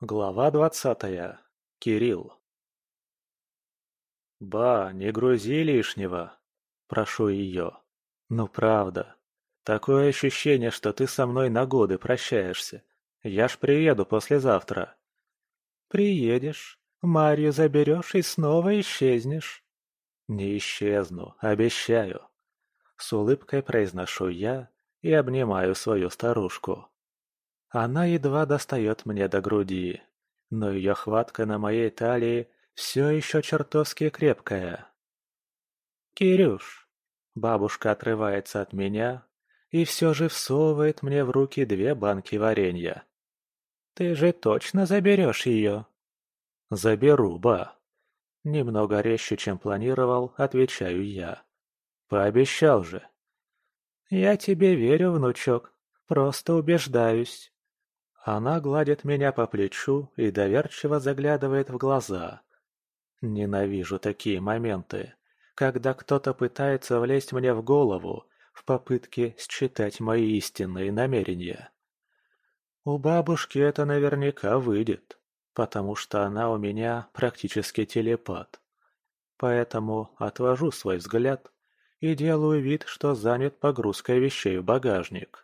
Глава двадцатая. Кирилл. «Ба, не грузи лишнего!» Прошу ее. «Ну правда. Такое ощущение, что ты со мной на годы прощаешься. Я ж приеду послезавтра». «Приедешь, Марью заберешь и снова исчезнешь». «Не исчезну, обещаю». С улыбкой произношу я и обнимаю свою старушку. Она едва достает мне до груди, но ее хватка на моей талии все еще чертовски крепкая. «Кирюш!» Бабушка отрывается от меня и все же всовывает мне в руки две банки варенья. «Ты же точно заберешь ее?» «Заберу, ба!» Немного резче, чем планировал, отвечаю я. «Пообещал же!» «Я тебе верю, внучок, просто убеждаюсь». Она гладит меня по плечу и доверчиво заглядывает в глаза. Ненавижу такие моменты, когда кто-то пытается влезть мне в голову в попытке считать мои истинные намерения. У бабушки это наверняка выйдет, потому что она у меня практически телепат. Поэтому отвожу свой взгляд и делаю вид, что занят погрузкой вещей в багажник.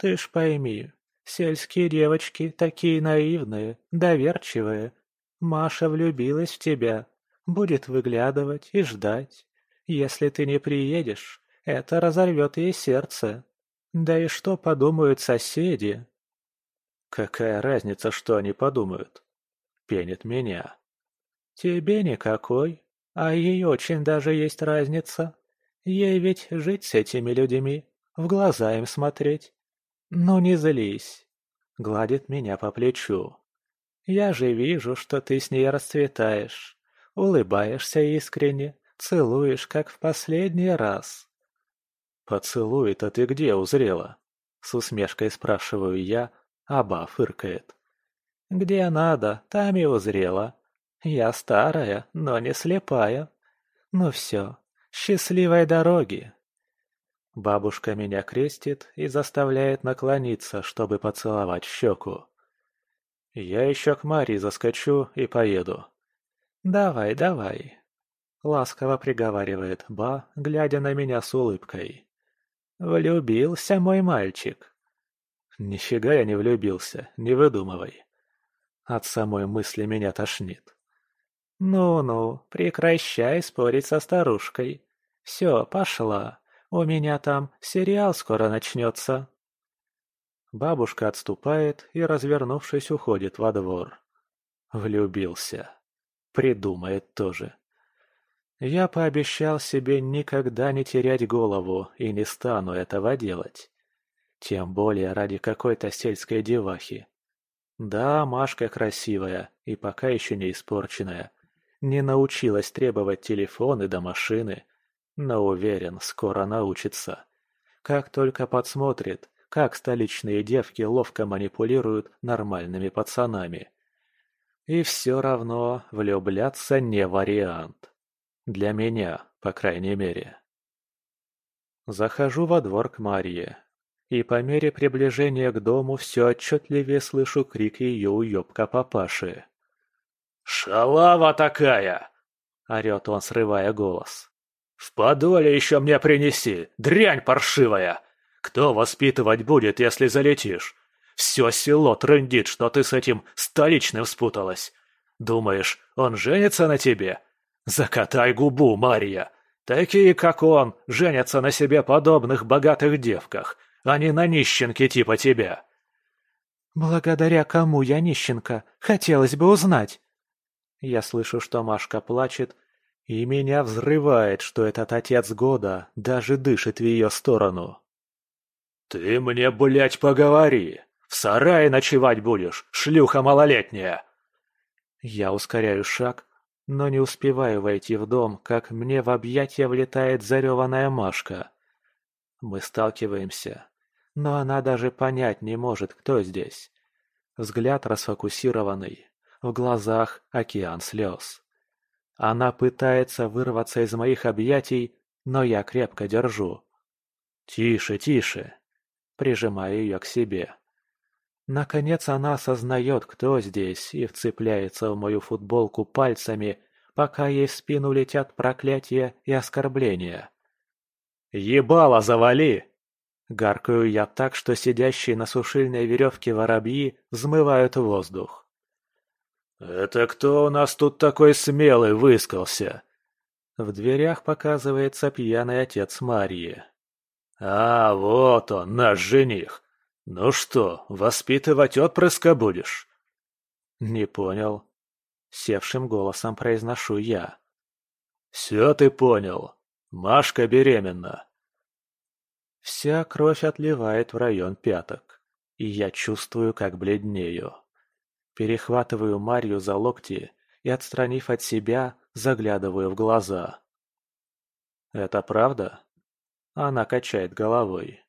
Ты ж пойми, сельские девочки такие наивные, доверчивые. Маша влюбилась в тебя, будет выглядывать и ждать. Если ты не приедешь, это разорвет ей сердце. Да и что подумают соседи? Какая разница, что они подумают? Пенит меня. Тебе никакой, а ей очень даже есть разница. Ей ведь жить с этими людьми, в глаза им смотреть, «Ну не злись», — гладит меня по плечу. «Я же вижу, что ты с ней расцветаешь, улыбаешься искренне, целуешь, как в последний раз». «Поцелуй-то ты где узрела?» — с усмешкой спрашиваю я, а ба фыркает. «Где надо, там и узрела. Я старая, но не слепая. Ну все, счастливой дороги!» Бабушка меня крестит и заставляет наклониться, чтобы поцеловать щеку. Я еще к Марии заскочу и поеду. «Давай, давай», — ласково приговаривает Ба, глядя на меня с улыбкой. «Влюбился мой мальчик». Нифига я не влюбился, не выдумывай. От самой мысли меня тошнит. «Ну-ну, прекращай спорить со старушкой. Все, пошла. У меня там сериал скоро начнется». Бабушка отступает и, развернувшись, уходит во двор. Влюбился. Придумает тоже. Я пообещал себе никогда не терять голову и не стану этого делать. Тем более ради какой-то сельской девахи. Да, Машка красивая и пока еще не испорченная. Не научилась требовать телефоны до машины, но уверен, скоро научится. Как только подсмотрит, как столичные девки ловко манипулируют нормальными пацанами. И все равно влюбляться не вариант. Для меня, по крайней мере. Захожу во двор к Марье, и по мере приближения к дому все отчетливее слышу крик ее уебка папаши. «Шалава такая!» — орет он, срывая голос. «В подоле еще мне принеси, дрянь паршивая! Кто воспитывать будет, если залетишь? Все село трындит, что ты с этим столичным спуталась. Думаешь, он женится на тебе? Закатай губу, Мария! Такие, как он, женятся на себе подобных богатых девках, а не на нищенке типа тебя». «Благодаря кому я нищенка? Хотелось бы узнать». Я слышу, что Машка плачет, и меня взрывает, что этот отец года даже дышит в ее сторону. «Ты мне, блядь, поговори! В сарае ночевать будешь, шлюха малолетняя!» Я ускоряю шаг, но не успеваю войти в дом, как мне в объятия влетает зареванная Машка. Мы сталкиваемся, но она даже понять не может, кто здесь. Взгляд расфокусированный, в глазах океан слез. Она пытается вырваться из моих объятий, но я крепко держу. «Тише, тише!» Прижимаю ее к себе. Наконец она осознает, кто здесь, и вцепляется в мою футболку пальцами, пока ей в спину летят проклятия и оскорбления. «Ебало завали!» Гаркаю я так, что сидящие на сушильной веревке воробьи взмывают воздух. «Это кто у нас тут такой смелый выскался?» В дверях показывается пьяный отец Марии. «А, вот он, наш жених. Ну что, воспитывать отпрыска будешь?» «Не понял». Севшим голосом произношу я. «Все ты понял. Машка беременна». Вся кровь отливает в район пяток, и я чувствую, как бледнею. Перехватываю Марью за локти и, отстранив от себя, заглядываю в глаза. «Это правда?» Она качает головой.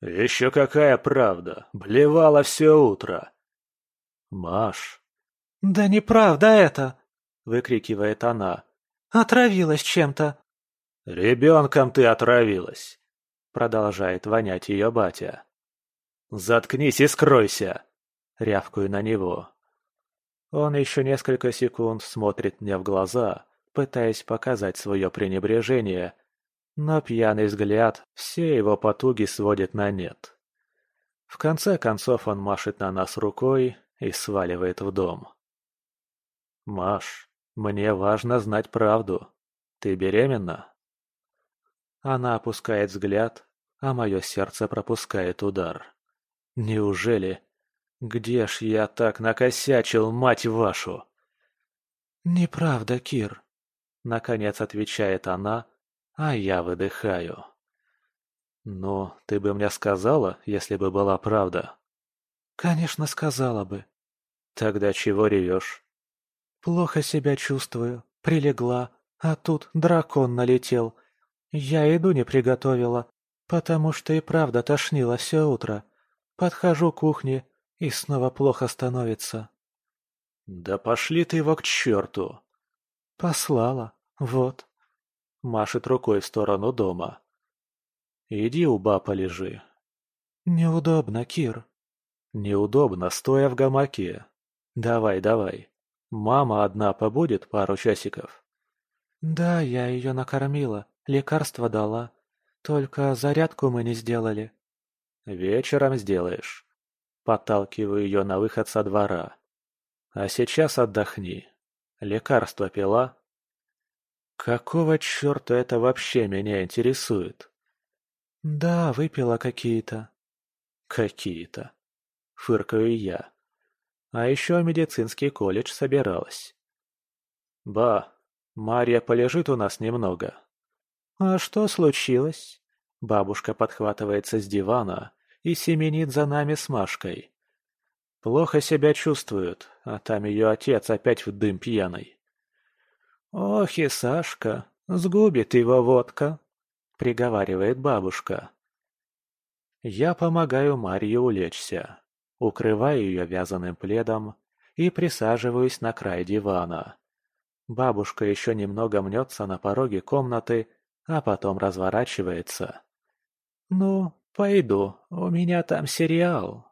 «Еще какая правда! Блевала все утро!» «Маш!» «Да неправда это!» — выкрикивает она. «Отравилась чем-то!» «Ребенком ты отравилась!» — продолжает вонять ее батя. «Заткнись и скройся!» — рявкаю на него. Он еще несколько секунд смотрит мне в глаза, пытаясь показать свое пренебрежение, но пьяный взгляд все его потуги сводит на нет. В конце концов он машет на нас рукой и сваливает в дом. «Маш, мне важно знать правду. Ты беременна?» Она опускает взгляд, а мое сердце пропускает удар. «Неужели? Где ж я так накосячил, мать вашу?» «Неправда, Кир», — наконец отвечает она, а я выдыхаю. «Ну, ты бы мне сказала, если бы была правда?» «Конечно, сказала бы». «Тогда чего ревешь?» «Плохо себя чувствую, прилегла, а тут дракон налетел. Я еду не приготовила, потому что и правда тошнило все утро. Подхожу к кухне, и снова плохо становится». «Да пошли ты его к черту!» «Послала, вот». Машет рукой в сторону дома. «Иди, уба, полежи». «Неудобно, Кир». «Неудобно, стоя в гамаке. Давай, давай. Мама одна побудет пару часиков». «Да, я ее накормила, лекарство дала. Только зарядку мы не сделали». «Вечером сделаешь». Подталкиваю ее на выход со двора. «А сейчас отдохни. Лекарство пила?» Какого черта это вообще меня интересует? Да, выпила какие-то. Какие-то. Фыркаю я. А еще медицинский колледж собиралась. Ба, Марья полежит у нас немного. А что случилось? Бабушка подхватывается с дивана и семенит за нами с Машкой. Плохо себя чувствует, а там ее отец опять в дым пьяный. «Ох и Сашка, сгубит его водка», — приговаривает бабушка. Я помогаю Марье улечься, укрываю ее вязаным пледом и присаживаюсь на край дивана. Бабушка еще немного мнется на пороге комнаты, а потом разворачивается. «Ну, пойду, у меня там сериал».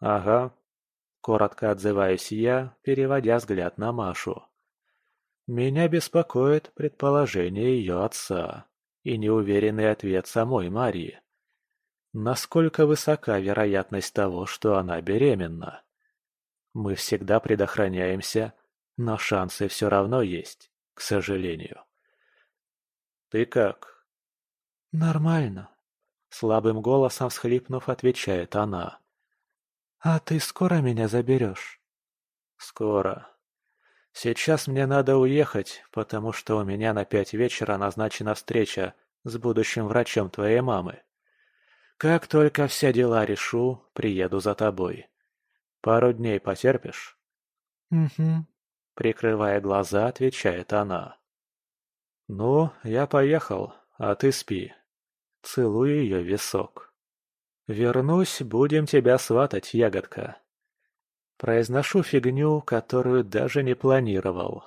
«Ага», — коротко отзываюсь я, переводя взгляд на Машу. Меня беспокоит предположение ее отца и неуверенный ответ самой Марии. Насколько высока вероятность того, что она беременна? Мы всегда предохраняемся, но шансы все равно есть, к сожалению. «Ты как?» «Нормально», — слабым голосом всхлипнув, отвечает она. «А ты скоро меня заберешь?» «Скоро», Сейчас мне надо уехать, потому что у меня на пять вечера назначена встреча с будущим врачом твоей мамы. Как только все дела решу, приеду за тобой. Пару дней потерпишь?» «Угу», — прикрывая глаза, отвечает она. «Ну, я поехал, а ты спи». Целую ее висок. «Вернусь, будем тебя сватать, ягодка». Произношу фигню, которую даже не планировал.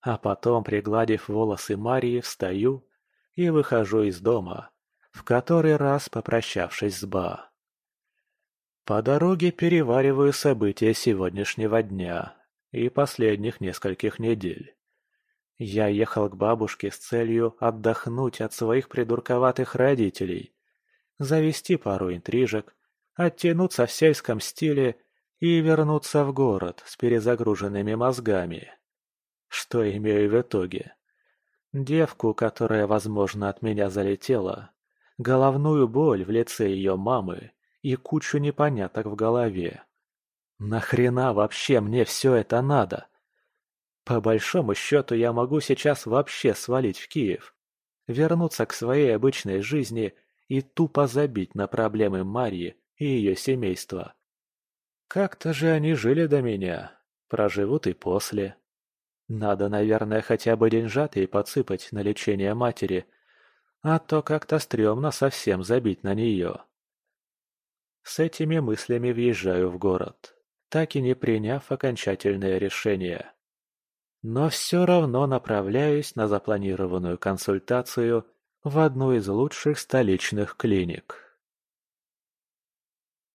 А потом, пригладив волосы Марии, встаю и выхожу из дома, в который раз попрощавшись с Ба. По дороге перевариваю события сегодняшнего дня и последних нескольких недель. Я ехал к бабушке с целью отдохнуть от своих придурковатых родителей, завести пару интрижек, оттянуться в сельском стиле и вернуться в город с перезагруженными мозгами. Что имею в итоге? Девку, которая, возможно, от меня залетела, головную боль в лице ее мамы и кучу непоняток в голове. Нахрена вообще мне все это надо? По большому счету я могу сейчас вообще свалить в Киев, вернуться к своей обычной жизни и тупо забить на проблемы Марьи и ее семейства. Как-то же они жили до меня, проживут и после. Надо, наверное, хотя бы деньжат ей подсыпать на лечение матери, а то как-то стрёмно совсем забить на нее. С этими мыслями въезжаю в город, так и не приняв окончательное решение. Но все равно направляюсь на запланированную консультацию в одну из лучших столичных клиник.